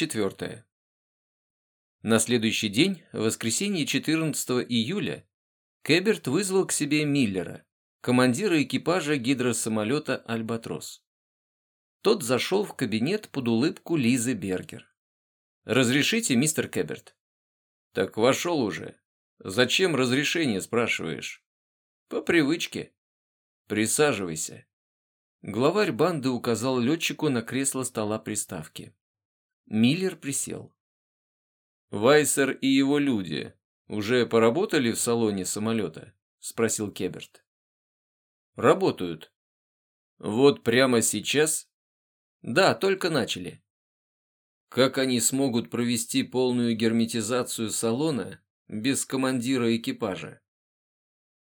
Глава 4. На следующий день, в воскресенье 14 июля, Кэберт вызвал к себе Миллера, командира экипажа гидросамолета «Альбатрос». Тот зашел в кабинет под улыбку Лизы Бергер. «Разрешите, мистер Кэберт?» «Так вошел уже. Зачем разрешение, спрашиваешь?» «По привычке». «Присаживайся». Главарь банды указал летчику на кресло стола приставки. Миллер присел. «Вайсер и его люди уже поработали в салоне самолета?» – спросил Кеберт. «Работают». «Вот прямо сейчас?» «Да, только начали». «Как они смогут провести полную герметизацию салона без командира экипажа?»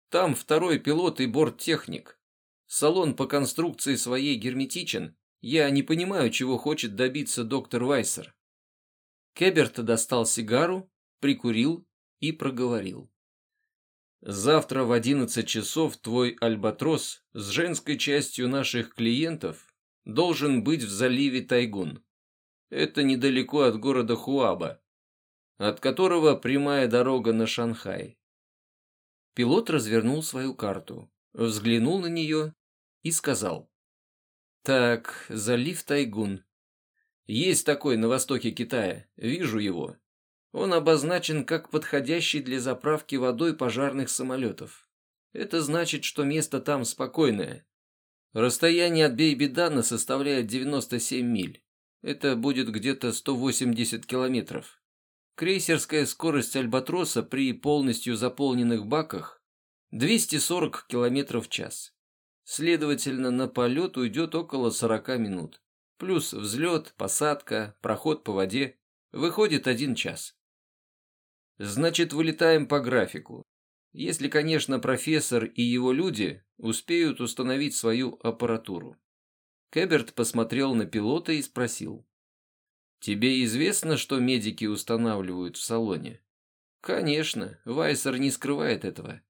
«Там второй пилот и борттехник. Салон по конструкции своей герметичен, я не понимаю, чего хочет добиться доктор Вайсер. Кеберт достал сигару, прикурил и проговорил. Завтра в одиннадцать часов твой альбатрос с женской частью наших клиентов должен быть в заливе Тайгун. Это недалеко от города Хуаба, от которого прямая дорога на Шанхай. Пилот развернул свою карту, взглянул на нее и сказал. Так, залив Тайгун. Есть такой на востоке Китая, вижу его. Он обозначен как подходящий для заправки водой пожарных самолетов. Это значит, что место там спокойное. Расстояние от Бейбидана составляет 97 миль. Это будет где-то 180 километров. Крейсерская скорость Альбатроса при полностью заполненных баках 240 километров в час. Следовательно, на полет уйдет около 40 минут. Плюс взлет, посадка, проход по воде. Выходит один час. Значит, вылетаем по графику. Если, конечно, профессор и его люди успеют установить свою аппаратуру. Кэберт посмотрел на пилота и спросил. «Тебе известно, что медики устанавливают в салоне?» «Конечно, Вайсер не скрывает этого».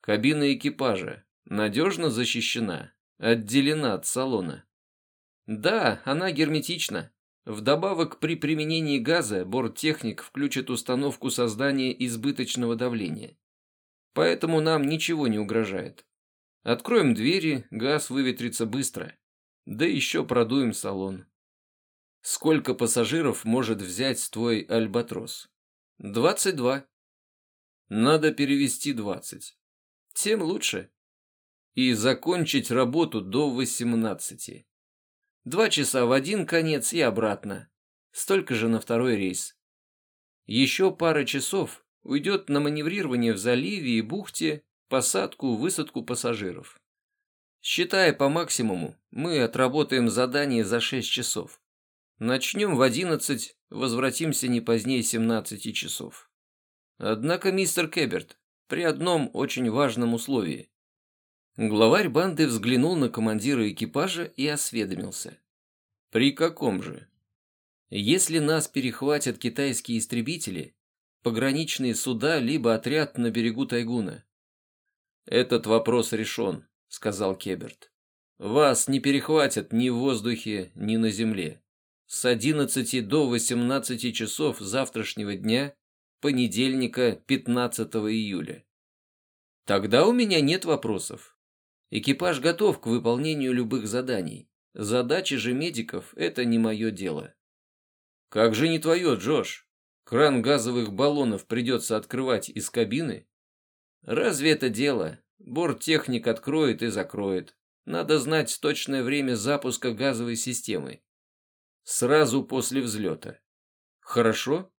«Кабина экипажа надежно защищена, отделена от салона. Да, она герметична. Вдобавок, при применении газа борттехник включит установку создания избыточного давления. Поэтому нам ничего не угрожает. Откроем двери, газ выветрится быстро. Да еще продуем салон. Сколько пассажиров может взять твой Альбатрос? Двадцать два. Надо перевести двадцать. Тем лучше и закончить работу до 18. Два часа в один конец и обратно. Столько же на второй рейс. Еще пара часов уйдет на маневрирование в заливе и бухте, посадку, высадку пассажиров. Считая по максимуму, мы отработаем задание за 6 часов. Начнем в 11, возвратимся не позднее 17 часов. Однако, мистер Кеберт, при одном очень важном условии. Главарь банды взглянул на командира экипажа и осведомился. «При каком же?» «Если нас перехватят китайские истребители, пограничные суда, либо отряд на берегу Тайгуна». «Этот вопрос решен», — сказал Кеберт. «Вас не перехватят ни в воздухе, ни на земле. С 11 до 18 часов завтрашнего дня, понедельника, 15 июля». «Тогда у меня нет вопросов. Экипаж готов к выполнению любых заданий. Задачи же медиков – это не мое дело. Как же не твое, Джош? Кран газовых баллонов придется открывать из кабины? Разве это дело? Борттехник откроет и закроет. Надо знать точное время запуска газовой системы. Сразу после взлета. Хорошо?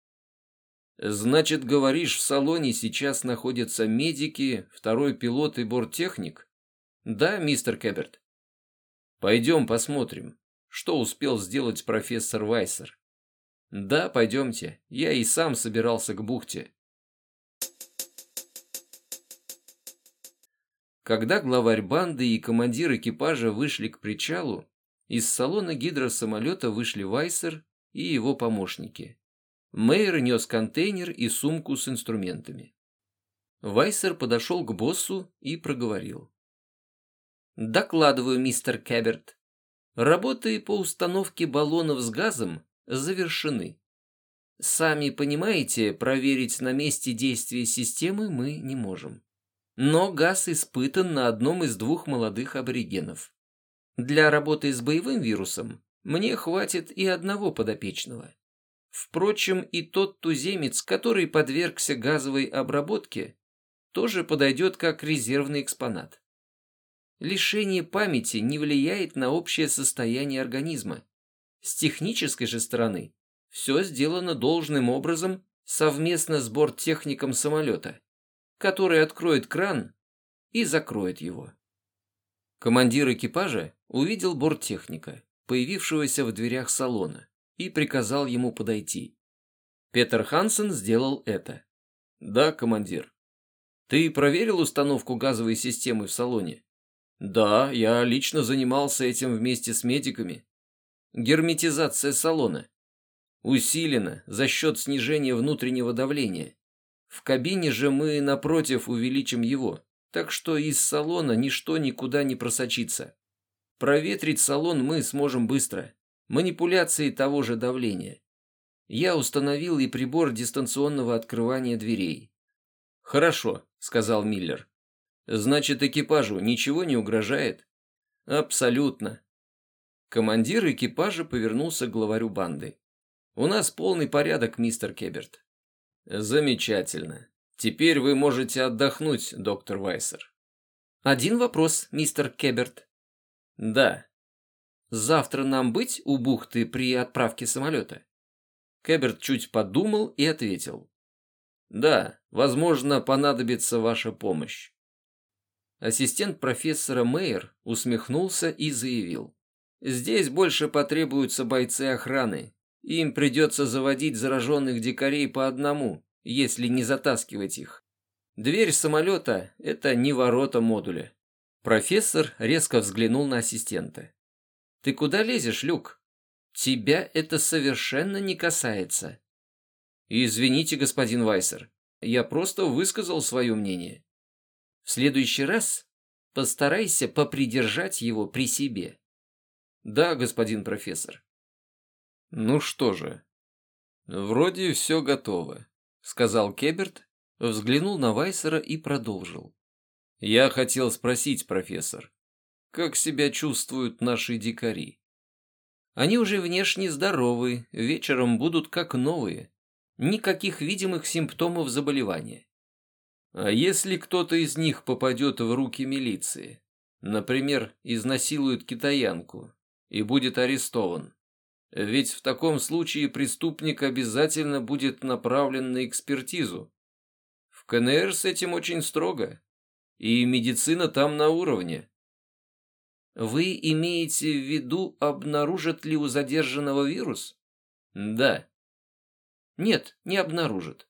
Значит, говоришь, в салоне сейчас находятся медики, второй пилот и борттехник? Да, мистер Кэберт. Пойдем посмотрим, что успел сделать профессор Вайсер. Да, пойдемте, я и сам собирался к бухте. Когда главарь банды и командир экипажа вышли к причалу, из салона гидросамолета вышли Вайсер и его помощники. Мейер нес контейнер и сумку с инструментами. Вайсер подошел к боссу и проговорил. Докладываю, мистер Кэберт. Работы по установке баллонов с газом завершены. Сами понимаете, проверить на месте действия системы мы не можем. Но газ испытан на одном из двух молодых аборигенов. Для работы с боевым вирусом мне хватит и одного подопечного. Впрочем, и тот туземец, который подвергся газовой обработке, тоже подойдет как резервный экспонат. Лишение памяти не влияет на общее состояние организма. С технической же стороны все сделано должным образом совместно с борттехником самолета, который откроет кран и закроет его. Командир экипажа увидел борттехника, появившегося в дверях салона, и приказал ему подойти. Петер Хансен сделал это. «Да, командир». «Ты проверил установку газовой системы в салоне?» «Да, я лично занимался этим вместе с медиками». «Герметизация салона?» «Усилена за счет снижения внутреннего давления. В кабине же мы, напротив, увеличим его, так что из салона ничто никуда не просочится. Проветрить салон мы сможем быстро. Манипуляции того же давления. Я установил и прибор дистанционного открывания дверей. «Хорошо», — сказал Миллер. «Значит, экипажу ничего не угрожает?» «Абсолютно». Командир экипажа повернулся к главарю банды. «У нас полный порядок, мистер Кеберт». «Замечательно. Теперь вы можете отдохнуть, доктор Вайсер». «Один вопрос, мистер Кеберт», да. Завтра нам быть у бухты при отправке самолета? Кэберт чуть подумал и ответил. Да, возможно, понадобится ваша помощь. Ассистент профессора Мейер усмехнулся и заявил. Здесь больше потребуются бойцы охраны. Им придется заводить зараженных дикарей по одному, если не затаскивать их. Дверь самолета – это не ворота модуля. Профессор резко взглянул на ассистента. «Ты куда лезешь, Люк? Тебя это совершенно не касается». «Извините, господин Вайсер, я просто высказал свое мнение. В следующий раз постарайся попридержать его при себе». «Да, господин профессор». «Ну что же, вроде все готово», — сказал Кеберт, взглянул на Вайсера и продолжил. Я хотел спросить, профессор, как себя чувствуют наши дикари? Они уже внешне здоровы, вечером будут как новые. Никаких видимых симптомов заболевания. А если кто-то из них попадет в руки милиции, например, изнасилует китаянку и будет арестован, ведь в таком случае преступник обязательно будет направлен на экспертизу. В КНР с этим очень строго. И медицина там на уровне. Вы имеете в виду, обнаружат ли у задержанного вирус? Да. Нет, не обнаружат.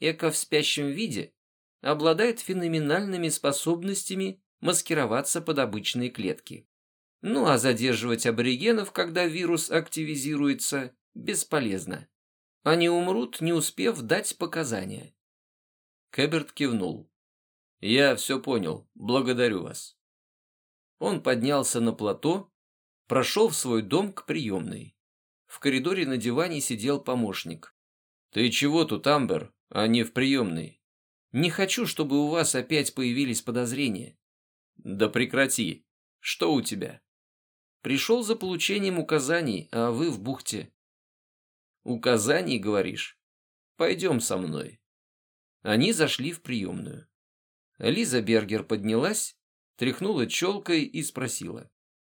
Эко в спящем виде обладает феноменальными способностями маскироваться под обычные клетки. Ну а задерживать аборигенов, когда вирус активизируется, бесполезно. Они умрут, не успев дать показания. Кэберт кивнул. «Я все понял. Благодарю вас». Он поднялся на плато, прошел в свой дом к приемной. В коридоре на диване сидел помощник. «Ты чего тут, Амбер, а не в приемной?» «Не хочу, чтобы у вас опять появились подозрения». «Да прекрати. Что у тебя?» «Пришел за получением указаний, а вы в бухте». «Указаний, говоришь? Пойдем со мной». Они зашли в приемную. Лиза Бергер поднялась, тряхнула челкой и спросила.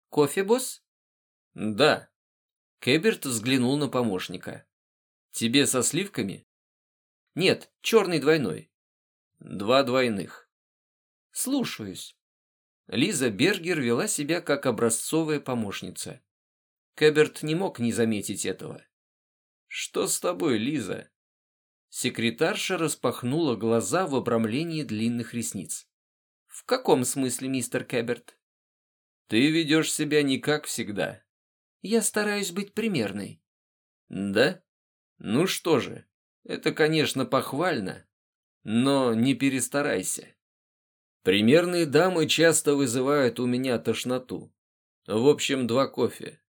«Кофе, босс?» «Да». Кэберт взглянул на помощника. «Тебе со сливками?» «Нет, черный двойной». «Два двойных». «Слушаюсь». Лиза Бергер вела себя как образцовая помощница. Кэберт не мог не заметить этого. «Что с тобой, Лиза?» Секретарша распахнула глаза в обрамлении длинных ресниц. «В каком смысле, мистер Кэберт?» «Ты ведешь себя не как всегда». «Я стараюсь быть примерной». «Да? Ну что же, это, конечно, похвально, но не перестарайся. Примерные дамы часто вызывают у меня тошноту. В общем, два кофе».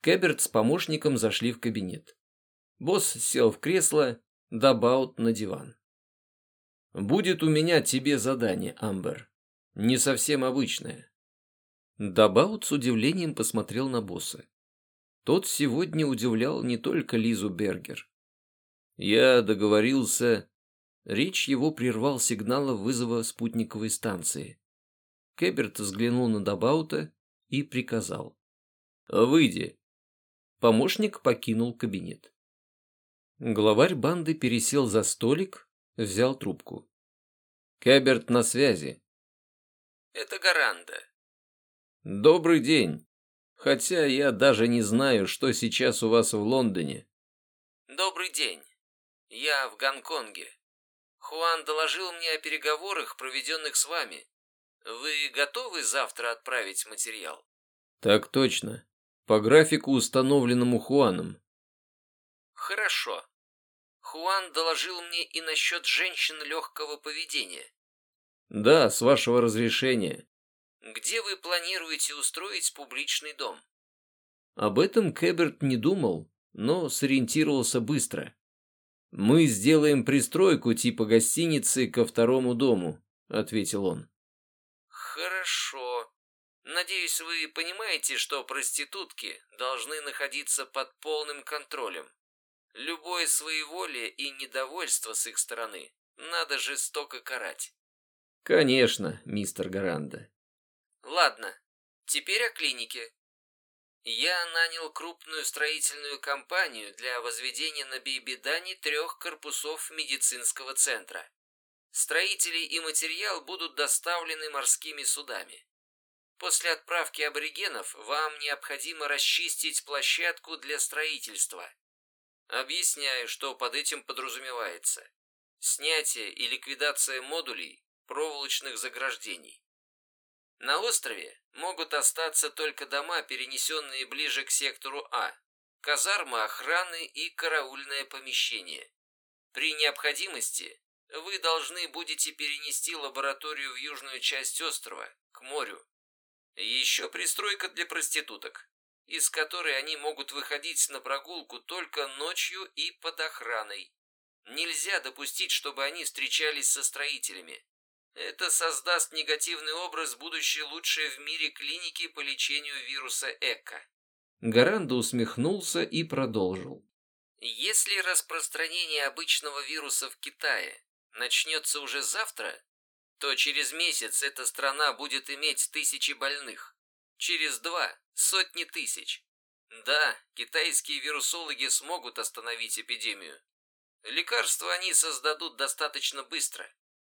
Кэберт с помощником зашли в кабинет. Босс сел в кресло, Дабаут на диван. «Будет у меня тебе задание, Амбер. Не совсем обычное». Дабаут с удивлением посмотрел на босса. Тот сегодня удивлял не только Лизу Бергер. «Я договорился...» Речь его прервал сигнал вызова спутниковой станции. Кэберт взглянул на Дабаута и приказал. «Выйди». Помощник покинул кабинет. Главарь банды пересел за столик, взял трубку. «Кэберт на связи». «Это Гаранда». «Добрый день. Хотя я даже не знаю, что сейчас у вас в Лондоне». «Добрый день. Я в Гонконге. Хуан доложил мне о переговорах, проведенных с вами. Вы готовы завтра отправить материал?» «Так точно. По графику, установленному Хуаном». «Хорошо. Хуан доложил мне и насчет женщин легкого поведения». «Да, с вашего разрешения». «Где вы планируете устроить публичный дом?» Об этом Кэберт не думал, но сориентировался быстро. «Мы сделаем пристройку типа гостиницы ко второму дому», — ответил он. «Хорошо. Надеюсь, вы понимаете, что проститутки должны находиться под полным контролем. Любое своеволие и недовольство с их стороны надо жестоко карать. Конечно, мистер Гаранда. Ладно, теперь о клинике. Я нанял крупную строительную компанию для возведения на Бейбидане трех корпусов медицинского центра. Строители и материал будут доставлены морскими судами. После отправки аборигенов вам необходимо расчистить площадку для строительства – Объясняю, что под этим подразумевается. Снятие и ликвидация модулей проволочных заграждений. На острове могут остаться только дома, перенесенные ближе к сектору А, казармы охраны и караульное помещение. При необходимости вы должны будете перенести лабораторию в южную часть острова, к морю. Еще пристройка для проституток из которой они могут выходить на прогулку только ночью и под охраной. Нельзя допустить, чтобы они встречались со строителями. Это создаст негативный образ будущей лучшей в мире клиники по лечению вируса ЭКО. Гаранда усмехнулся и продолжил. Если распространение обычного вируса в Китае начнется уже завтра, то через месяц эта страна будет иметь тысячи больных. Через два – сотни тысяч. Да, китайские вирусологи смогут остановить эпидемию. Лекарства они создадут достаточно быстро.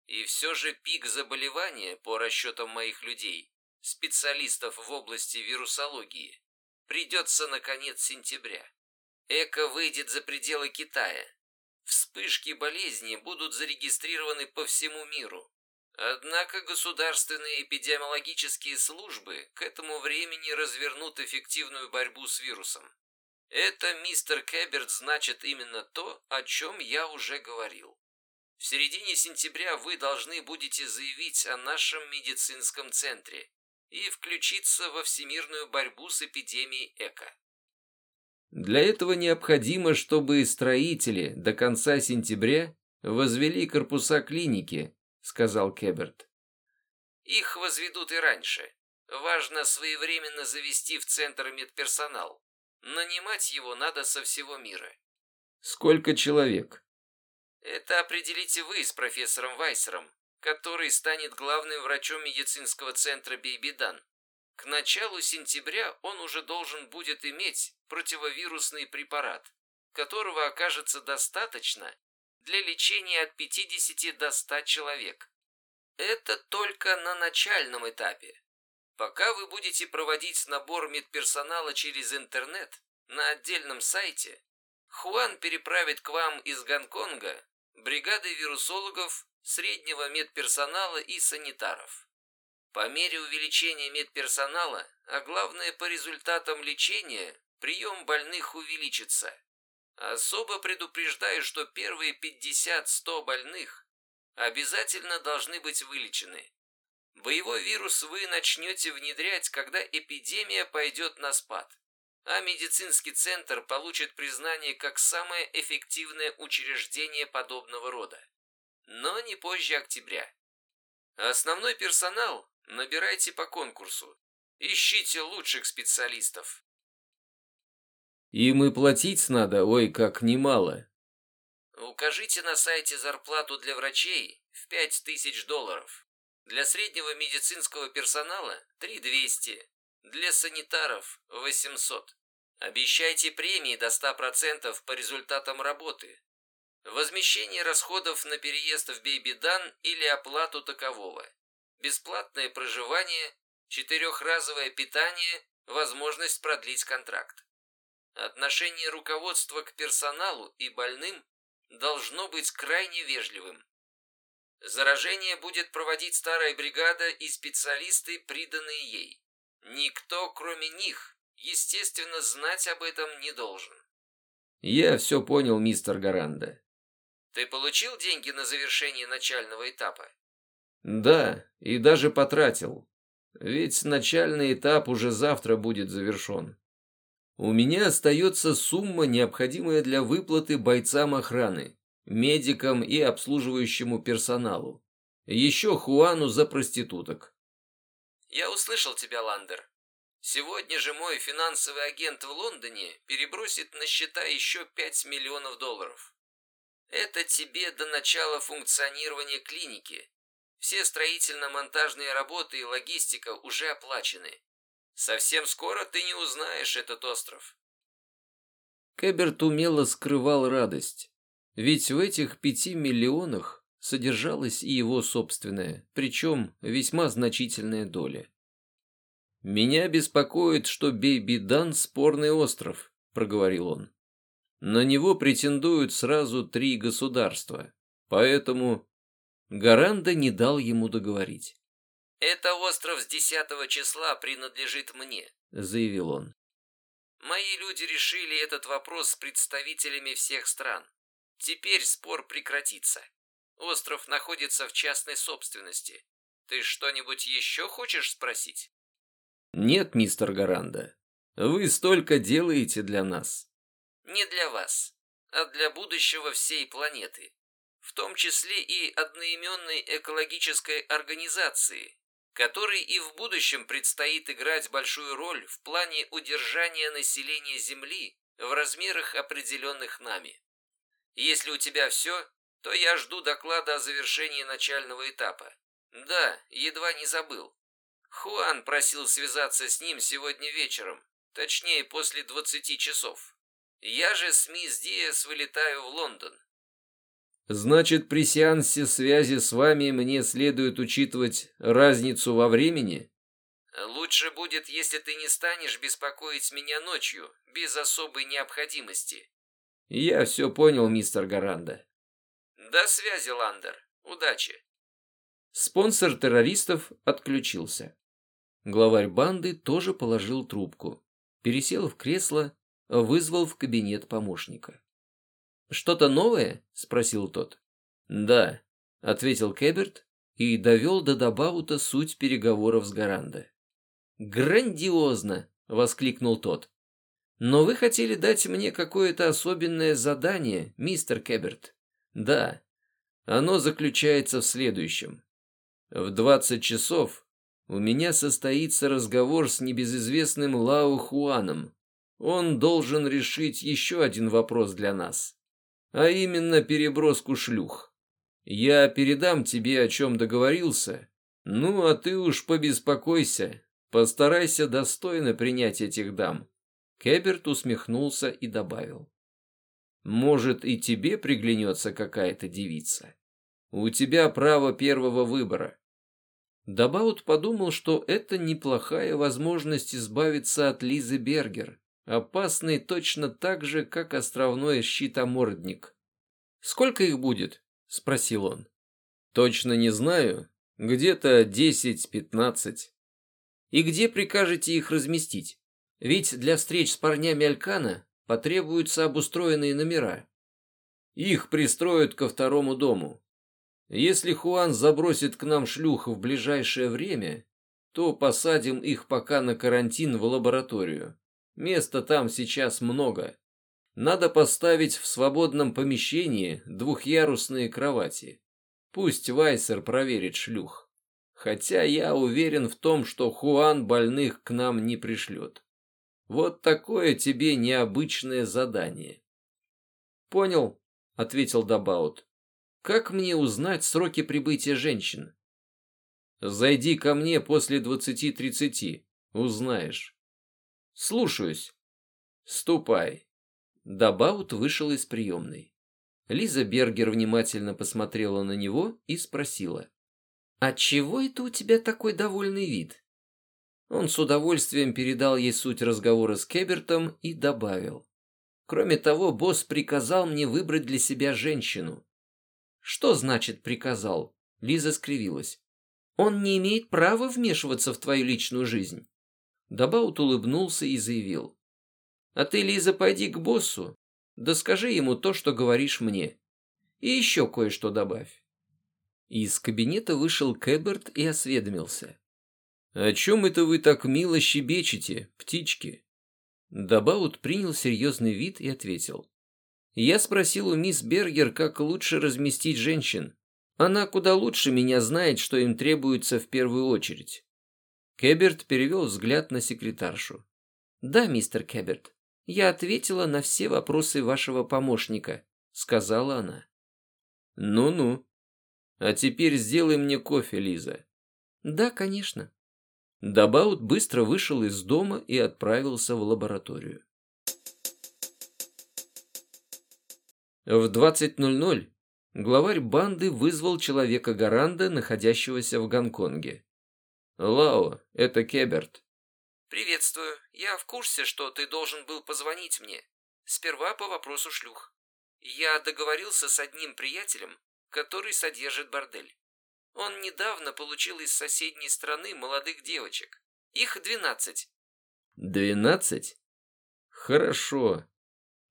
И все же пик заболевания, по расчетам моих людей, специалистов в области вирусологии, придется на конец сентября. Эко выйдет за пределы Китая. Вспышки болезни будут зарегистрированы по всему миру. Однако государственные эпидемиологические службы к этому времени развернут эффективную борьбу с вирусом. Это, мистер Кэберт, значит именно то, о чем я уже говорил. В середине сентября вы должны будете заявить о нашем медицинском центре и включиться во всемирную борьбу с эпидемией ЭКО. Для этого необходимо, чтобы строители до конца сентября возвели корпуса клиники, — сказал Кеберт. «Их возведут и раньше. Важно своевременно завести в центр медперсонал. Нанимать его надо со всего мира». «Сколько человек?» «Это определите вы с профессором Вайсером, который станет главным врачом медицинского центра Бейбидан. К началу сентября он уже должен будет иметь противовирусный препарат, которого окажется достаточно, для лечения от 50 до 100 человек. Это только на начальном этапе. Пока вы будете проводить набор медперсонала через интернет на отдельном сайте, Хуан переправит к вам из Гонконга бригады вирусологов, среднего медперсонала и санитаров. По мере увеличения медперсонала, а главное по результатам лечения, прием больных увеличится. Особо предупреждаю, что первые 50-100 больных обязательно должны быть вылечены. Боевой вирус вы начнете внедрять, когда эпидемия пойдет на спад. А медицинский центр получит признание как самое эффективное учреждение подобного рода. Но не позже октября. Основной персонал набирайте по конкурсу. Ищите лучших специалистов. Им и платить надо, ой, как немало. Укажите на сайте зарплату для врачей в 5000 долларов. Для среднего медицинского персонала 3200, для санитаров 800. Обещайте премии до 100% по результатам работы. Возмещение расходов на переезд в Бейбидан или оплату такового. Бесплатное проживание, четырехразовое питание, возможность продлить контракт. Отношение руководства к персоналу и больным должно быть крайне вежливым. Заражение будет проводить старая бригада и специалисты, приданные ей. Никто, кроме них, естественно, знать об этом не должен. Я все понял, мистер Гаранда. Ты получил деньги на завершение начального этапа? Да, и даже потратил. Ведь начальный этап уже завтра будет завершен. У меня остается сумма, необходимая для выплаты бойцам охраны, медикам и обслуживающему персоналу. Еще Хуану за проституток. Я услышал тебя, Ландер. Сегодня же мой финансовый агент в Лондоне перебросит на счета еще 5 миллионов долларов. Это тебе до начала функционирования клиники. Все строительно-монтажные работы и логистика уже оплачены. Совсем скоро ты не узнаешь этот остров. Кэберт умело скрывал радость. Ведь в этих пяти миллионах содержалась и его собственная, причем весьма значительная доля. «Меня беспокоит, что Бейбидан – спорный остров», – проговорил он. «На него претендуют сразу три государства, поэтому...» Гаранда не дал ему договорить. «Это остров с десятого числа принадлежит мне», — заявил он. «Мои люди решили этот вопрос с представителями всех стран. Теперь спор прекратится. Остров находится в частной собственности. Ты что-нибудь еще хочешь спросить?» «Нет, мистер Гаранда. Вы столько делаете для нас». «Не для вас, а для будущего всей планеты. В том числе и одноименной экологической организации, которой и в будущем предстоит играть большую роль в плане удержания населения Земли в размерах, определенных нами. Если у тебя все, то я жду доклада о завершении начального этапа. Да, едва не забыл. Хуан просил связаться с ним сегодня вечером, точнее после 20 часов. Я же с мисс Диас вылетаю в Лондон. Значит, при сеансе связи с вами мне следует учитывать разницу во времени? Лучше будет, если ты не станешь беспокоить меня ночью, без особой необходимости. Я все понял, мистер Гаранда. До связи, Ландер. Удачи. Спонсор террористов отключился. Главарь банды тоже положил трубку, пересел в кресло, вызвал в кабинет помощника. «Что-то новое?» – спросил тот. «Да», – ответил Кэберт и довел до Дабаута суть переговоров с Гаранда. «Грандиозно!» – воскликнул тот. «Но вы хотели дать мне какое-то особенное задание, мистер Кэберт?» «Да. Оно заключается в следующем. В двадцать часов у меня состоится разговор с небезызвестным Лао Хуаном. Он должен решить еще один вопрос для нас а именно переброску шлюх. Я передам тебе, о чем договорился, ну а ты уж побеспокойся, постарайся достойно принять этих дам». Кеберт усмехнулся и добавил. «Может, и тебе приглянется какая-то девица? У тебя право первого выбора». Дабаут подумал, что это неплохая возможность избавиться от Лизы Бергер, опасный точно так же, как островной щитомордник. «Сколько их будет?» – спросил он. «Точно не знаю. Где-то десять-пятнадцать». «И где прикажете их разместить? Ведь для встреч с парнями Алькана потребуются обустроенные номера. Их пристроят ко второму дому. Если Хуан забросит к нам шлюх в ближайшее время, то посадим их пока на карантин в лабораторию. Места там сейчас много. Надо поставить в свободном помещении двухъярусные кровати. Пусть Вайсер проверит шлюх. Хотя я уверен в том, что Хуан больных к нам не пришлет. Вот такое тебе необычное задание. Понял, ответил Дабаут. Как мне узнать сроки прибытия женщин? Зайди ко мне после двадцати-тридцати, узнаешь. Слушаюсь. Ступай. Дабаут вышел из приемной. Лиза Бергер внимательно посмотрела на него и спросила. «А чего это у тебя такой довольный вид?» Он с удовольствием передал ей суть разговора с Кебертом и добавил. «Кроме того, босс приказал мне выбрать для себя женщину». «Что значит «приказал»?» Лиза скривилась. «Он не имеет права вмешиваться в твою личную жизнь». Дабаут улыбнулся и заявил. А ты, Лиза, пойди к боссу, да скажи ему то, что говоришь мне. И еще кое-что добавь. Из кабинета вышел Кэберт и осведомился. «О чем это вы так мило щебечете, птички?» Дабаут принял серьезный вид и ответил. «Я спросил у мисс Бергер, как лучше разместить женщин. Она куда лучше меня знает, что им требуется в первую очередь». Кэберт перевел взгляд на секретаршу. «Да, мистер Кэберт, я ответила на все вопросы вашего помощника», — сказала она. «Ну-ну. А теперь сделай мне кофе, Лиза». «Да, конечно». Дабаут быстро вышел из дома и отправился в лабораторию. В 20.00 главарь банды вызвал человека Гаранда, находящегося в Гонконге. «Лао, это Кеберт. «Приветствую. Я в курсе, что ты должен был позвонить мне. Сперва по вопросу шлюх. Я договорился с одним приятелем, который содержит бордель. Он недавно получил из соседней страны молодых девочек. Их двенадцать». «Двенадцать? Хорошо.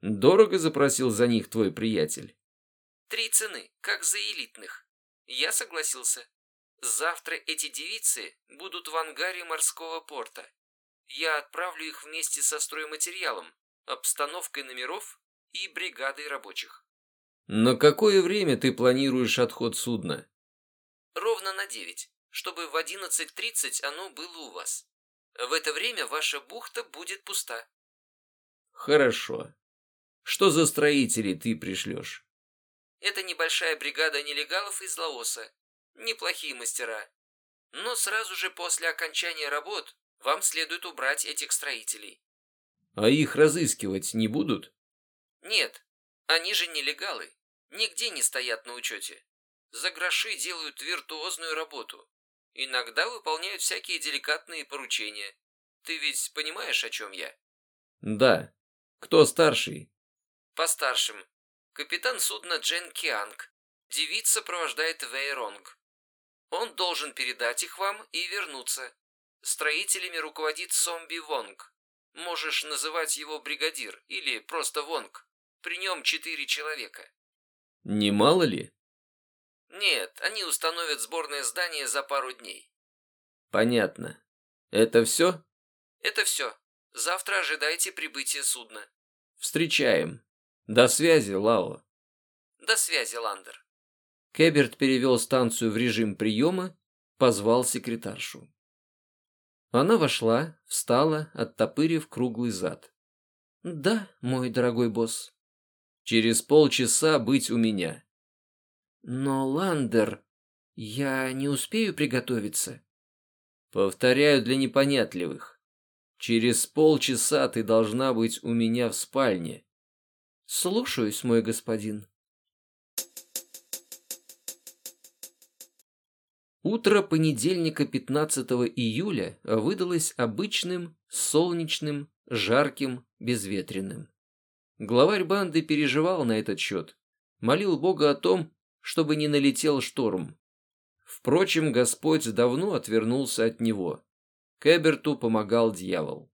Дорого запросил за них твой приятель?» «Три цены, как за элитных. Я согласился. Завтра эти девицы будут в ангаре морского порта. Я отправлю их вместе со стройматериалом, обстановкой номеров и бригадой рабочих. На какое время ты планируешь отход судна? Ровно на девять, чтобы в одиннадцать тридцать оно было у вас. В это время ваша бухта будет пуста. Хорошо. Что за строителей ты пришлешь? Это небольшая бригада нелегалов из Лаоса. Неплохие мастера. Но сразу же после окончания работ вам следует убрать этих строителей. А их разыскивать не будут? Нет, они же нелегалы. Нигде не стоят на учете. За гроши делают виртуозную работу. Иногда выполняют всякие деликатные поручения. Ты ведь понимаешь, о чем я? Да. Кто старший? По старшим. Капитан судна Джен Кианг. Девица сопровождает Вейронг. Он должен передать их вам и вернуться. Строителями руководит Сомби Вонг. Можешь называть его бригадир или просто Вонг. При нем четыре человека. Не мало ли? Нет, они установят сборное здание за пару дней. Понятно. Это все? Это все. Завтра ожидайте прибытия судна. Встречаем. До связи, Лао. До связи, Ландер. Кеберт перевел станцию в режим приема, позвал секретаршу. Она вошла, встала, оттопырив круглый зад. «Да, мой дорогой босс». «Через полчаса быть у меня». «Но, Ландер, я не успею приготовиться». «Повторяю для непонятливых. Через полчаса ты должна быть у меня в спальне». «Слушаюсь, мой господин». Утро понедельника 15 июля выдалось обычным, солнечным, жарким, безветренным. Главарь банды переживал на этот счет, молил Бога о том, чтобы не налетел шторм. Впрочем, Господь давно отвернулся от него. Кэберту помогал дьявол.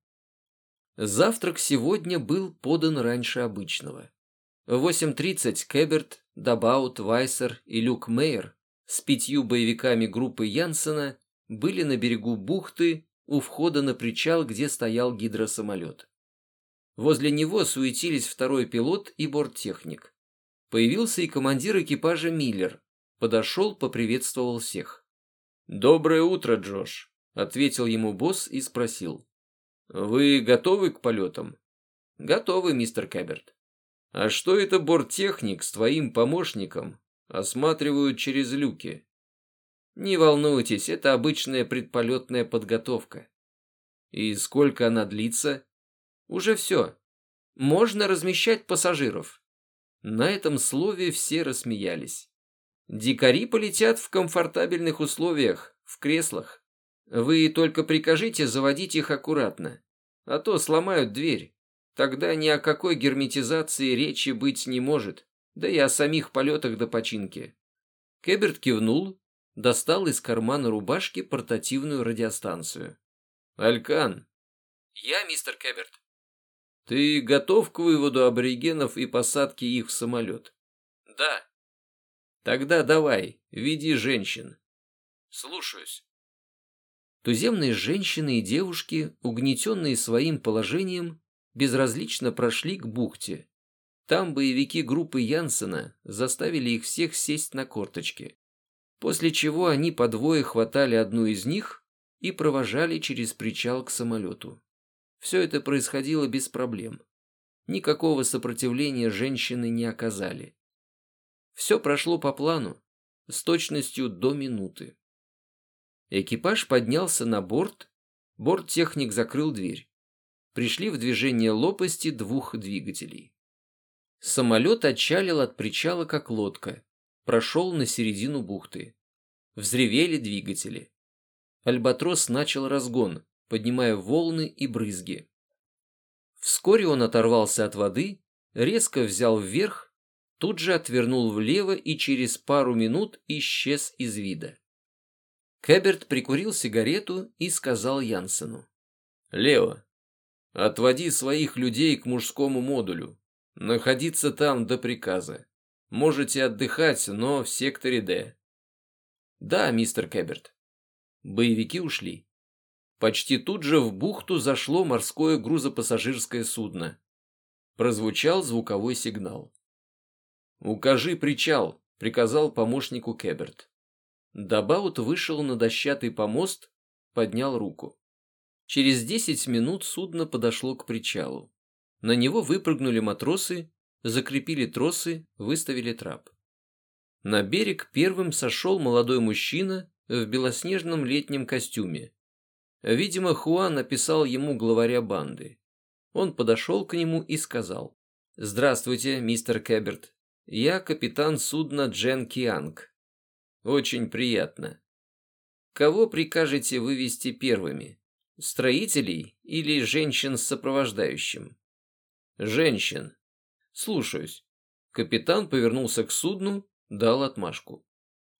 Завтрак сегодня был подан раньше обычного. В 8.30 Кэберт, Дабаут, Вайсер и Люк Мейер с пятью боевиками группы Янсена были на берегу бухты у входа на причал, где стоял гидросамолет. Возле него суетились второй пилот и борттехник. Появился и командир экипажа Миллер. Подошел, поприветствовал всех. «Доброе утро, Джош», — ответил ему босс и спросил. «Вы готовы к полетам?» «Готовы, мистер Кэберт». «А что это борттехник с твоим помощником осматривают через люки?» «Не волнуйтесь, это обычная предполетная подготовка». «И сколько она длится?» «Уже все. Можно размещать пассажиров». На этом слове все рассмеялись. Дикари полетят в комфортабельных условиях, в креслах. Вы только прикажите заводить их аккуратно, а то сломают дверь. Тогда ни о какой герметизации речи быть не может, да и о самих полетах до починки. Кеберт кивнул, достал из кармана рубашки портативную радиостанцию. «Алькан!» «Я, мистер Кеберт». «Ты готов к выводу аборигенов и посадке их в самолет?» «Да». «Тогда давай, веди женщин». «Слушаюсь». Туземные женщины и девушки, угнетенные своим положением, безразлично прошли к бухте. Там боевики группы Янсена заставили их всех сесть на корточки. После чего они по двое хватали одну из них и провожали через причал к самолету. Все это происходило без проблем. Никакого сопротивления женщины не оказали. Все прошло по плану, с точностью до минуты. Экипаж поднялся на борт, борттехник закрыл дверь. Пришли в движение лопасти двух двигателей. Самолет отчалил от причала, как лодка, прошел на середину бухты. Взревели двигатели. Альбатрос начал разгон, поднимая волны и брызги. Вскоре он оторвался от воды, резко взял вверх, тут же отвернул влево и через пару минут исчез из вида. Кэберт прикурил сигарету и сказал Янсену. «Лео, отводи своих людей к мужскому модулю. Находиться там до приказа. Можете отдыхать, но в секторе Д». «Да, мистер Кэберт». Боевики ушли. Почти тут же в бухту зашло морское грузопассажирское судно. Прозвучал звуковой сигнал. «Укажи причал», — приказал помощнику Кэберт. Дабаут вышел на дощатый помост, поднял руку. Через десять минут судно подошло к причалу. На него выпрыгнули матросы, закрепили тросы, выставили трап. На берег первым сошел молодой мужчина в белоснежном летнем костюме. Видимо, Хуан написал ему главаря банды. Он подошел к нему и сказал. «Здравствуйте, мистер Кэберт. Я капитан судна Джен Кианг. Очень приятно. Кого прикажете вывести первыми? Строителей или женщин с сопровождающим? Женщин. Слушаюсь. Капитан повернулся к судну, дал отмашку.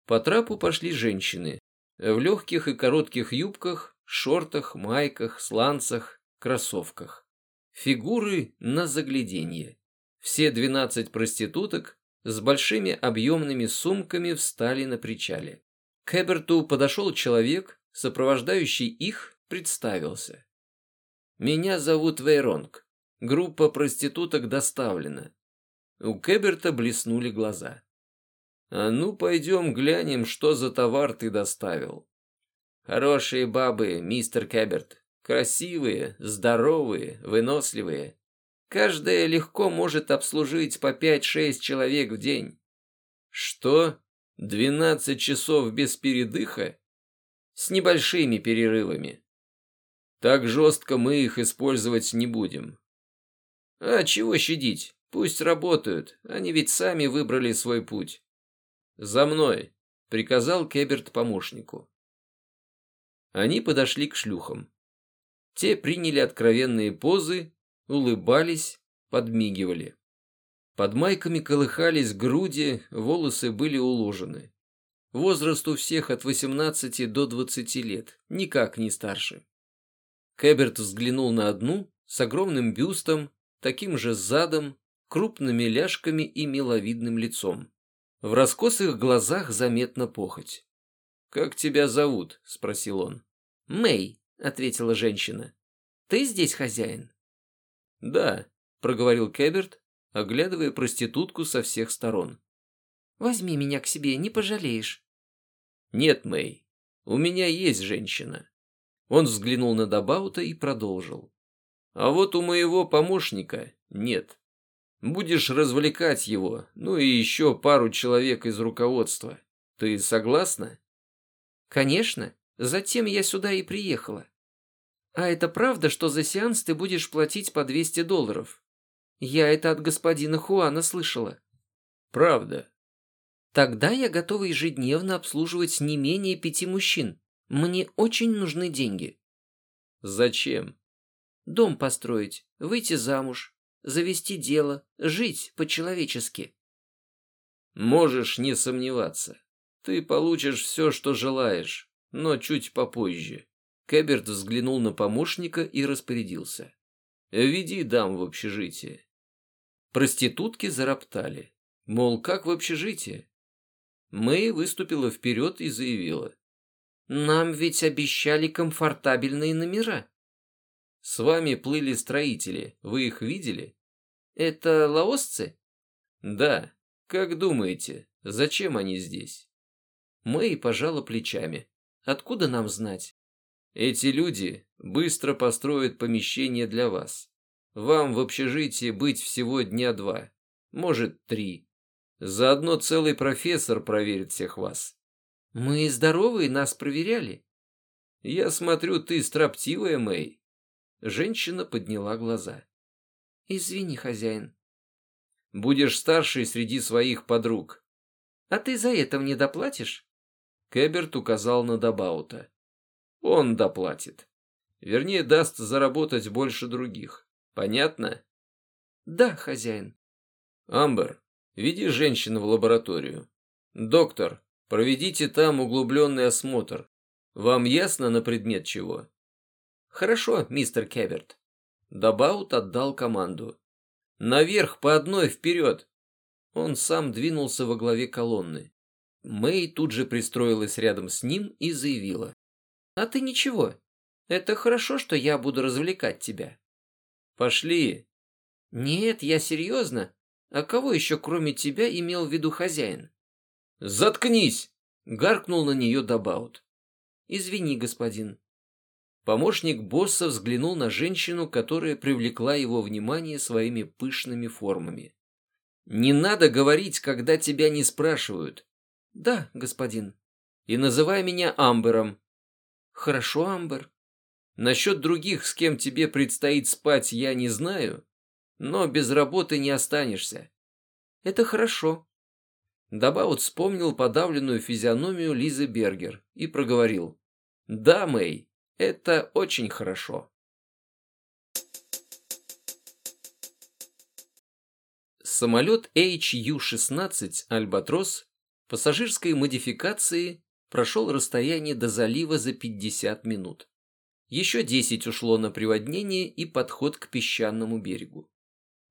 По трапу пошли женщины. В легких и коротких юбках, шортах, майках, сланцах, кроссовках. Фигуры на загляденье. Все двенадцать проституток с большими объемными сумками встали на причале. К Эберту подошел человек, сопровождающий их, представился. «Меня зовут Вейронг. Группа проституток доставлена». У Кэберта блеснули глаза. «А ну, пойдем глянем, что за товар ты доставил». «Хорошие бабы, мистер Кэберт. Красивые, здоровые, выносливые. Каждая легко может обслужить по 5-6 человек в день. Что? 12 часов без передыха? С небольшими перерывами. Так жестко мы их использовать не будем. А чего щадить? Пусть работают, они ведь сами выбрали свой путь. За мной, приказал Кеберт помощнику. Они подошли к шлюхам. Те приняли откровенные позы улыбались, подмигивали. Под майками колыхались груди, волосы были уложены. Возраст у всех от 18 до 20 лет, никак не старше. Кэберт взглянул на одну с огромным бюстом, таким же задом, крупными ляжками и миловидным лицом. В раскосых глазах заметна похоть. «Как тебя зовут?» – спросил он. «Мэй», – ответила женщина. «Ты здесь хозяин?» «Да», — проговорил Кэберт, оглядывая проститутку со всех сторон. «Возьми меня к себе, не пожалеешь». «Нет, Мэй, у меня есть женщина». Он взглянул на Дабаута и продолжил. «А вот у моего помощника нет. Будешь развлекать его, ну и еще пару человек из руководства. Ты согласна?» «Конечно. Затем я сюда и приехала. А это правда, что за сеанс ты будешь платить по 200 долларов? Я это от господина Хуана слышала». «Правда». «Тогда я готова ежедневно обслуживать не менее пяти мужчин. Мне очень нужны деньги». «Зачем?» «Дом построить, выйти замуж, завести дело, жить по-человечески». «Можешь не сомневаться. Ты получишь все, что желаешь, но чуть попозже. Кэберт взглянул на помощника и распорядился. «Веди дам в общежитие». Проститутки зароптали. Мол, как в общежитие? Мэй выступила вперед и заявила. «Нам ведь обещали комфортабельные номера». «С вами плыли строители. Вы их видели?» «Это лаосцы?» «Да. Как думаете, зачем они здесь?» Мэй пожала плечами. Откуда нам знать? Эти люди быстро построят помещение для вас. Вам в общежитии быть всего дня два, может три. Заодно целый профессор проверит всех вас. Мы здоровые, нас проверяли. Я смотрю, ты строптивая, Мэй. Женщина подняла глаза. Извини, хозяин. Будешь старшей среди своих подруг. А ты за это мне доплатишь? Кэберт указал на Дабаута. Он доплатит. Вернее, даст заработать больше других. Понятно? Да, хозяин. Амбер, веди женщину в лабораторию. Доктор, проведите там углубленный осмотр. Вам ясно на предмет чего? Хорошо, мистер Кэберт. Дабаут отдал команду. Наверх по одной вперед. Он сам двинулся во главе колонны. Мэй тут же пристроилась рядом с ним и заявила. «А ты ничего. Это хорошо, что я буду развлекать тебя». «Пошли». «Нет, я серьезно. А кого еще кроме тебя имел в виду хозяин?» «Заткнись!» — гаркнул на нее Дабаут. «Извини, господин». Помощник босса взглянул на женщину, которая привлекла его внимание своими пышными формами. «Не надо говорить, когда тебя не спрашивают. «Да, господин». «И называй меня Амбером». «Хорошо, Амбер». «Насчет других, с кем тебе предстоит спать, я не знаю, но без работы не останешься». «Это хорошо». Дабаут вспомнил подавленную физиономию Лизы Бергер и проговорил. «Да, Мэй, это очень хорошо». Самолет HU-16 «Альбатрос» пассажирской модификации прошел расстояние до залива за 50 минут. Еще 10 ушло на приводнение и подход к песчаному берегу.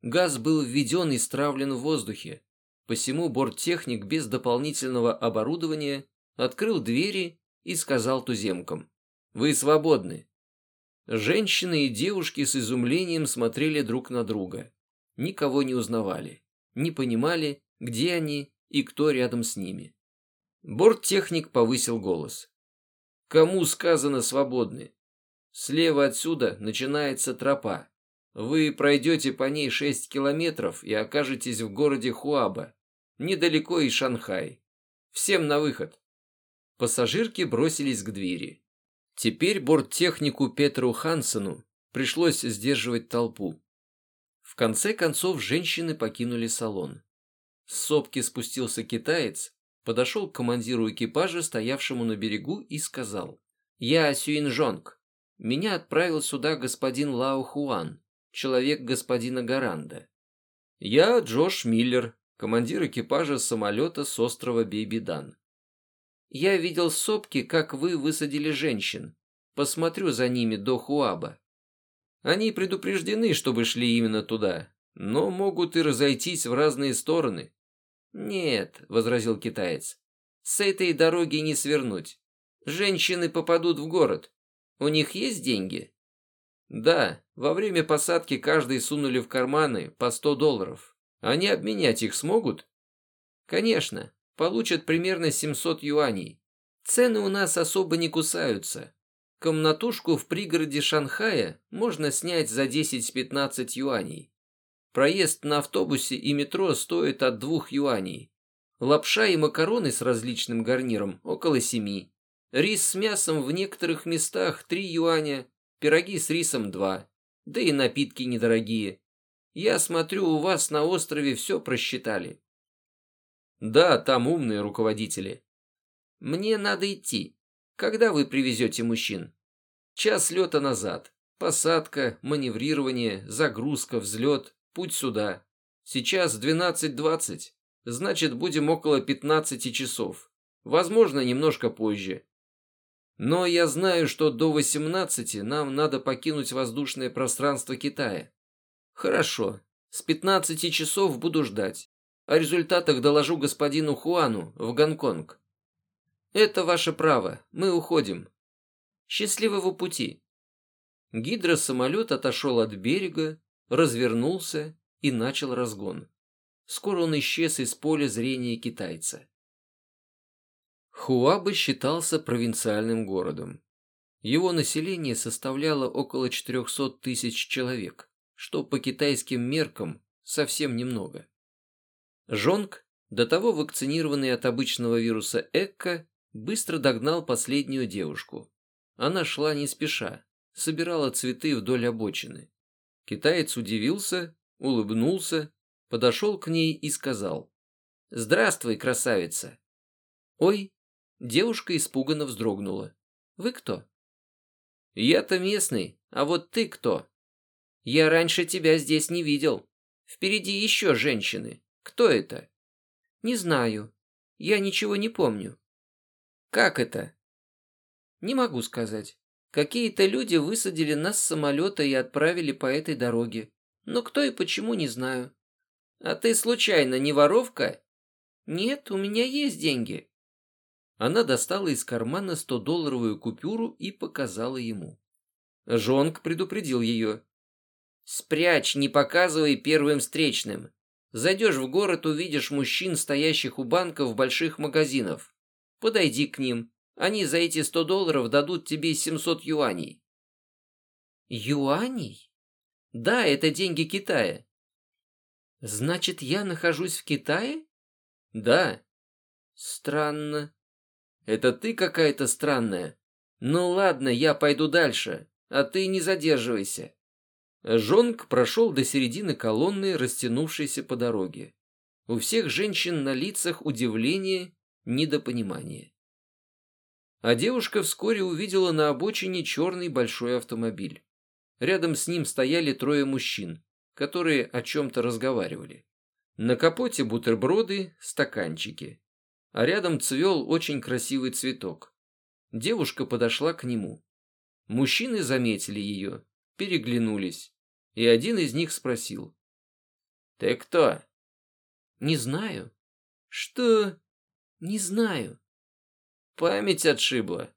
Газ был введен и стравлен в воздухе, посему борттехник без дополнительного оборудования открыл двери и сказал туземкам «Вы свободны». Женщины и девушки с изумлением смотрели друг на друга. Никого не узнавали, не понимали, где они и кто рядом с ними. Борттехник повысил голос. «Кому сказано свободны? Слева отсюда начинается тропа. Вы пройдете по ней шесть километров и окажетесь в городе Хуаба, недалеко из Шанхай. Всем на выход!» Пассажирки бросились к двери. Теперь борттехнику Петру Хансену пришлось сдерживать толпу. В конце концов женщины покинули салон. С сопки спустился китаец, подошел к командиру экипажа, стоявшему на берегу, и сказал. «Я Сюинжонг. Меня отправил сюда господин Лао Хуан, человек господина Гаранда. Я Джош Миллер, командир экипажа самолета с острова Бейбидан. Я видел сопки, как вы высадили женщин. Посмотрю за ними до Хуаба. Они предупреждены, чтобы шли именно туда, но могут и разойтись в разные стороны. Нет, возразил китаец, с этой дороги не свернуть. Женщины попадут в город. У них есть деньги? Да, во время посадки каждый сунули в карманы по 100 долларов. Они обменять их смогут? Конечно, получат примерно 700 юаней. Цены у нас особо не кусаются. Комнатушку в пригороде Шанхая можно снять за 10-15 юаней. Проезд на автобусе и метро стоит от 2 юаней. Лапша и макароны с различным гарниром около 7. Рис с мясом в некоторых местах 3 юаня, пироги с рисом 2. Да и напитки недорогие. Я смотрю, у вас на острове все просчитали. Да, там умные руководители. Мне надо идти. Когда вы привезете мужчин? Час лета назад. Посадка, маневрирование, загрузка, взлет, путь сюда. Сейчас 12.20. Значит, будем около 15 часов. Возможно, немножко позже. Но я знаю, что до 18 нам надо покинуть воздушное пространство Китая. Хорошо. С 15 часов буду ждать. О результатах доложу господину Хуану в Гонконг. Это ваше право. Мы уходим. Счастливого пути. Гидросамолет отошел от берега, развернулся и начал разгон. Скоро он исчез из поля зрения китайца. Хуаба считался провинциальным городом. Его население составляло около 400 тысяч человек, что по китайским меркам совсем немного. Жонг, до того вакцинированный от обычного вируса Экка, быстро догнал последнюю девушку. Она шла не спеша, собирала цветы вдоль обочины. Китаец удивился, улыбнулся, подошел к ней и сказал «Здравствуй, красавица!» «Ой!» Девушка испуганно вздрогнула. «Вы кто?» «Я-то местный, а вот ты кто?» «Я раньше тебя здесь не видел. Впереди еще женщины. Кто это?» «Не знаю. Я ничего не помню». «Как это?» «Не могу сказать. Какие-то люди высадили нас с самолета и отправили по этой дороге. Но кто и почему, не знаю». «А ты случайно не воровка?» «Нет, у меня есть деньги. Она достала из кармана 100-долларовую купюру и показала ему. Жонг предупредил ее. «Спрячь, не показывай первым встречным. Зайдешь в город, увидишь мужчин, стоящих у банков больших магазинов. Подойди к ним. Они за эти 100 долларов дадут тебе 700 юаней». «Юаней? Да, это деньги Китая». «Значит, я нахожусь в Китае?» «Да». «Странно. Это ты какая-то странная. Ну ладно, я пойду дальше, а ты не задерживайся. Жонг прошел до середины колонны, растянувшейся по дороге. У всех женщин на лицах удивление, недопонимание. А девушка вскоре увидела на обочине черный большой автомобиль. Рядом с ним стояли трое мужчин, которые о чем-то разговаривали. На капоте бутерброды, стаканчики а рядом цвел очень красивый цветок. Девушка подошла к нему. Мужчины заметили ее, переглянулись, и один из них спросил. «Ты кто?» «Не знаю». «Что?» «Не знаю». «Память отшибла?»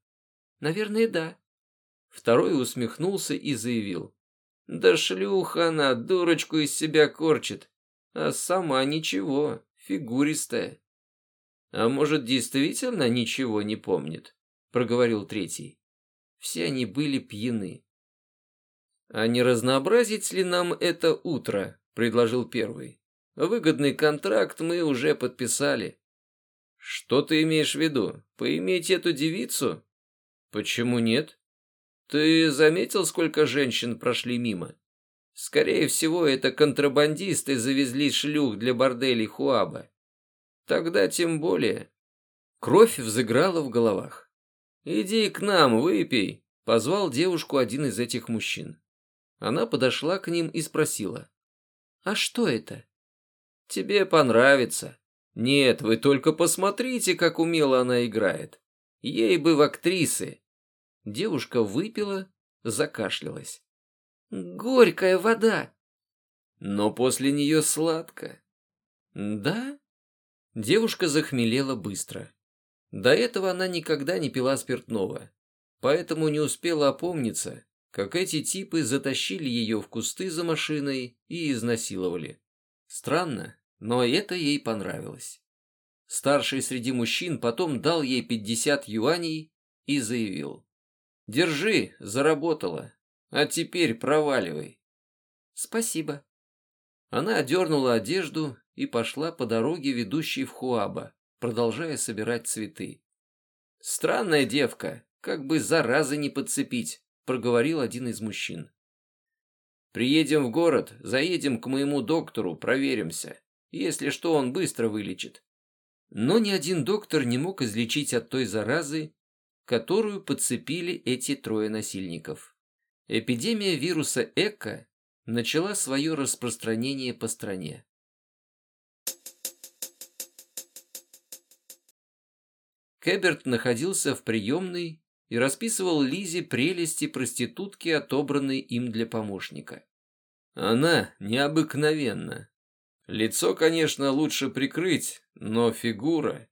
«Наверное, да». Второй усмехнулся и заявил. «Да шлюха она, дурочку из себя корчит, а сама ничего, фигуристая». «А может, действительно ничего не помнит?» — проговорил третий. Все они были пьяны. «А не разнообразить ли нам это утро?» — предложил первый. «Выгодный контракт мы уже подписали». «Что ты имеешь в виду? Поиметь эту девицу?» «Почему нет?» «Ты заметил, сколько женщин прошли мимо?» «Скорее всего, это контрабандисты завезли шлюх для борделей Хуаба. Тогда тем более. Кровь взыграла в головах. «Иди к нам, выпей», — позвал девушку один из этих мужчин. Она подошла к ним и спросила. «А что это?» «Тебе понравится». «Нет, вы только посмотрите, как умело она играет. Ей бы в актрисы». Девушка выпила, закашлялась. «Горькая вода». Но после нее сладко. «Да?» Девушка захмелела быстро. До этого она никогда не пила спиртного, поэтому не успела опомниться, как эти типы затащили ее в кусты за машиной и изнасиловали. Странно, но это ей понравилось. Старший среди мужчин потом дал ей 50 юаней и заявил. «Держи, заработала. А теперь проваливай». «Спасибо». Она одернула одежду и пошла по дороге, ведущей в Хуаба, продолжая собирать цветы. «Странная девка, как бы заразы не подцепить», — проговорил один из мужчин. «Приедем в город, заедем к моему доктору, проверимся. Если что, он быстро вылечит». Но ни один доктор не мог излечить от той заразы, которую подцепили эти трое насильников. Эпидемия вируса Эка начала свое распространение по стране. Кэберт находился в приемной и расписывал Лизе прелести проститутки, отобранной им для помощника. Она необыкновенна. Лицо, конечно, лучше прикрыть, но фигура...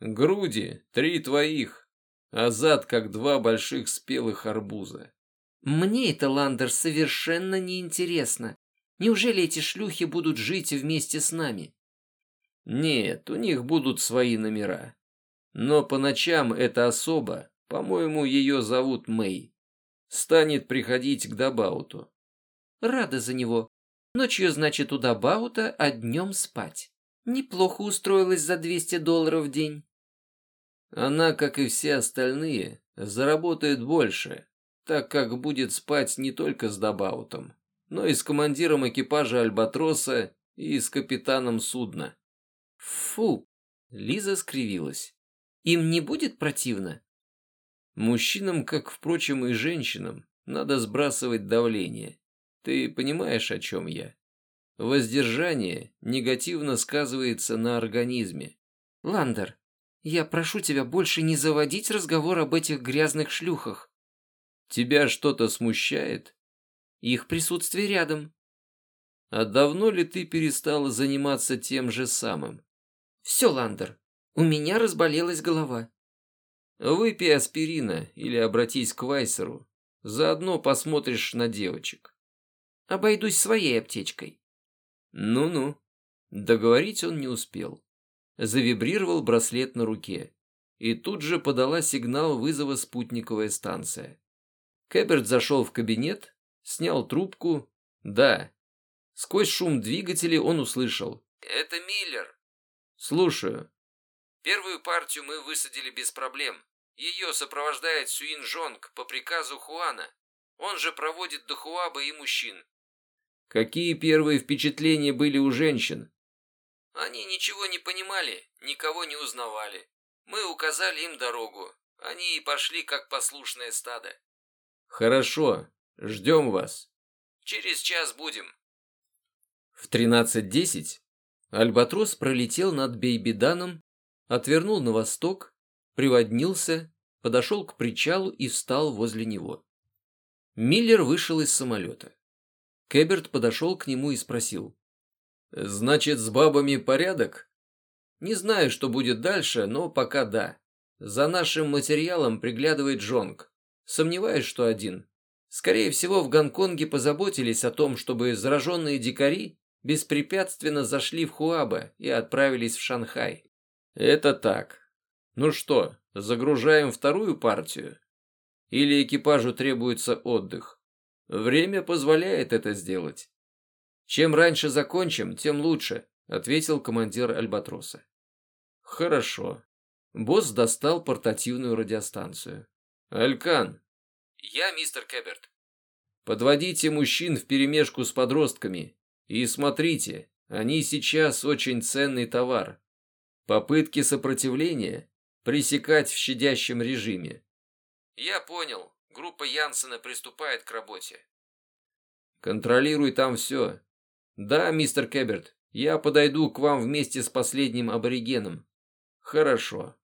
Груди — три твоих, а зад, как два больших спелых арбуза. Мне это, Ландер, совершенно неинтересно. Неужели эти шлюхи будут жить вместе с нами? Нет, у них будут свои номера. Но по ночам эта особа, по-моему, ее зовут Мэй, станет приходить к Дабауту. Рада за него. Ночью, значит, у Дабаута, а днем спать. Неплохо устроилась за 200 долларов в день. Она, как и все остальные, заработает больше, так как будет спать не только с Дабаутом, но и с командиром экипажа Альбатроса и с капитаном судна. Фу! Лиза скривилась. Им не будет противно? Мужчинам, как, впрочем, и женщинам, надо сбрасывать давление. Ты понимаешь, о чем я? Воздержание негативно сказывается на организме. Ландер, я прошу тебя больше не заводить разговор об этих грязных шлюхах. Тебя что-то смущает? Их присутствие рядом. А давно ли ты перестала заниматься тем же самым? Все, Ландер, у меня разболелась голова. Выпей аспирина или обратись к Вайсеру. Заодно посмотришь на девочек. Обойдусь своей аптечкой. Ну-ну. Договорить он не успел. Завибрировал браслет на руке. И тут же подала сигнал вызова спутниковая станция. Кэберт зашел в кабинет, снял трубку. Да. Сквозь шум двигателей он услышал. «Это Миллер». «Слушаю». Первую партию мы высадили без проблем. Ее сопровождает Сюин Жонг по приказу Хуана. Он же проводит до Хуаба и мужчин. Какие первые впечатления были у женщин? Они ничего не понимали, никого не узнавали. Мы указали им дорогу. Они и пошли, как послушное стадо. Хорошо, ждем вас. Через час будем. В 13.10 Альбатрос пролетел над Бейбиданом, отвернул на восток, приводнился, подошел к причалу и встал возле него. Миллер вышел из самолета. Кэберт подошел к нему и спросил. «Значит, с бабами порядок?» «Не знаю, что будет дальше, но пока да. За нашим материалом приглядывает Джонг. Сомневаюсь, что один. Скорее всего, в Гонконге позаботились о том, чтобы зараженные дикари беспрепятственно зашли в Хуаба и отправились в Шанхай. Это так. Ну что, загружаем вторую партию? Или экипажу требуется отдых? Время позволяет это сделать. Чем раньше закончим, тем лучше, ответил командир Альбатроса. Хорошо. Босс достал портативную радиостанцию. Алькан. Я мистер Кэберт. Подводите мужчин вперемешку с подростками. И смотрите, они сейчас очень ценный товар. Попытки сопротивления пресекать в щадящем режиме. Я понял, Группа Янсена приступает к работе. Контролируй там все. Да, мистер Кэберт, я подойду к вам вместе с последним аборигеном. Хорошо.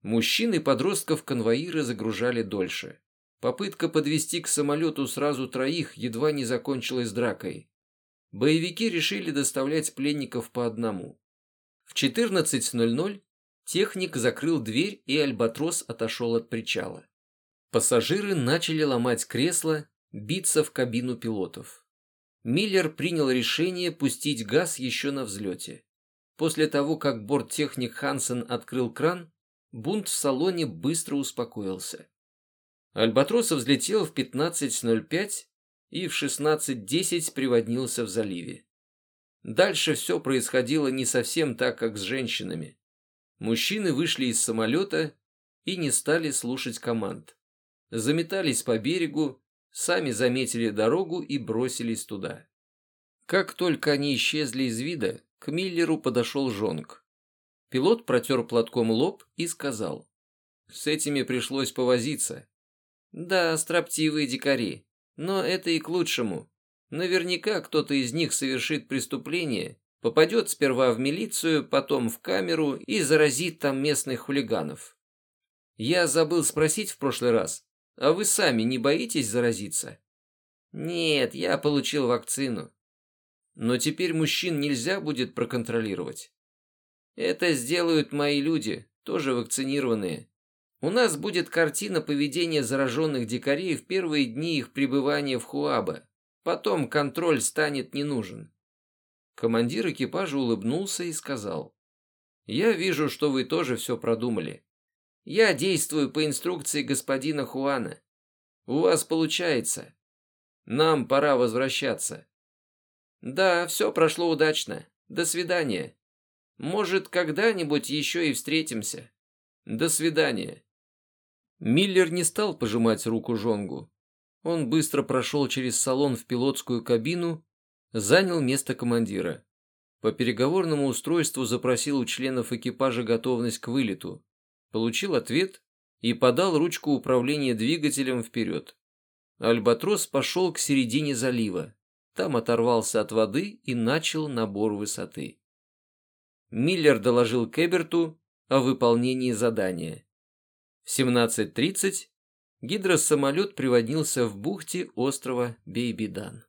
Мужчин и подростков конвоиры загружали дольше. Попытка подвести к самолету сразу троих едва не закончилась дракой. Боевики решили доставлять пленников по одному. В 14.00 техник закрыл дверь, и Альбатрос отошел от причала. Пассажиры начали ломать кресла, биться в кабину пилотов. Миллер принял решение пустить газ еще на взлете. После того, как борттехник Хансен открыл кран, бунт в салоне быстро успокоился. Альбатрос взлетел в 15.05 и в 16.10 приводнился в заливе. Дальше все происходило не совсем так, как с женщинами. Мужчины вышли из самолета и не стали слушать команд. Заметались по берегу, сами заметили дорогу и бросились туда. Как только они исчезли из вида, к Миллеру подошел Жонг. Пилот протер платком лоб и сказал. С этими пришлось повозиться. Да, строптивые дикари. Но это и к лучшему. Наверняка кто-то из них совершит преступление, попадет сперва в милицию, потом в камеру и заразит там местных хулиганов. Я забыл спросить в прошлый раз, а вы сами не боитесь заразиться? Нет, я получил вакцину. Но теперь мужчин нельзя будет проконтролировать. Это сделают мои люди, тоже вакцинированные. У нас будет картина поведения зараженных дикарей в первые дни их пребывания в Хуаба. Потом контроль станет не нужен. Командир экипажа улыбнулся и сказал. «Я вижу, что вы тоже все продумали. Я действую по инструкции господина Хуана. У вас получается. Нам пора возвращаться». «Да, все прошло удачно. До свидания. Может, когда-нибудь еще и встретимся. До свидания». Миллер не стал пожимать руку Жонгу. Он быстро прошел через салон в пилотскую кабину, занял место командира. По переговорному устройству запросил у членов экипажа готовность к вылету. Получил ответ и подал ручку управления двигателем вперед. Альбатрос пошел к середине залива. Там оторвался от воды и начал набор высоты. Миллер доложил Кеберту о выполнении задания. В 17.30 гидросамолет приводнился в бухте острова Бейбидан.